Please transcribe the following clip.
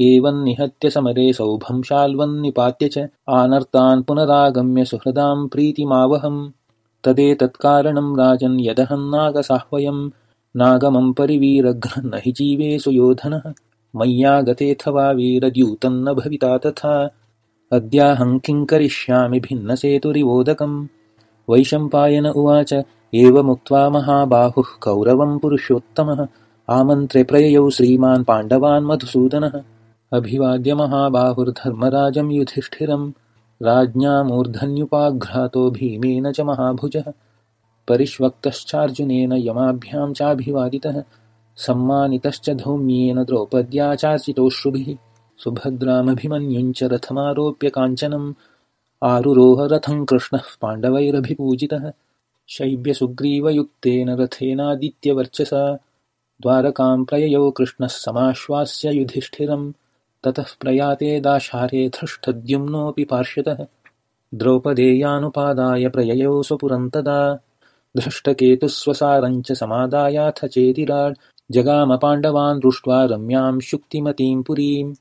एवन्निहत्य समरे सौभंशाल्वन्निपात्य च आनर्तान् पुनरागम्य सुहृदां प्रीतिमावहम्। तदेतत्कारणं राजन् यदहन्नागसाह्वयं नागमं परिवीरघ्न न हि जीवे सुयोधनः मय्यागतेऽथवा वीरद्यूतं भविता तथा। अद्याहं किं करिष्यामि भिन्नसेतुरिवोदकम्। वैशम्पायन उवाच एवमुक्त्वा महाबाहुः कौरवं पुरुषोत्तमः। आमन्त्रे प्रययौ श्रीमान् पाण्डवान् मधुसूदनः अभिवाद्य महाबाहुर्धर्मराजं युधिष्ठिरं राज्ञामूर्धन्युपाघ्रातो भीमेन च महाभुजः परिष्वक्तश्चार्जुनेन यमाभ्यां चाभिवादितः सम्मानितश्च धौम्येन द्रौपद्याचार्चितोश्रुभिः सुभद्रामभिमन्युञ्च रथमारोप्य काञ्चनम् आरुरोहरथं कृष्णः पाण्डवैरभिपूजितः शैब्यसुग्रीवयुक्तेन रथेनादित्यवर्चसा द्वारकां प्रययौ कृष्णः समाश्वास्य युधिष्ठिरं ततः प्रयाते दाशारे धृष्टद्युम्नोऽपि पार्श्वतः द्रौपदेयानुपादाय प्रययौ स्वपुरन्तदा। धृष्टकेतुस्वसारञ्च समादायाथ चेतिराड् जगामपाण्डवान् दृष्ट्वा रम्यां शुक्तिमतीं पुरीम्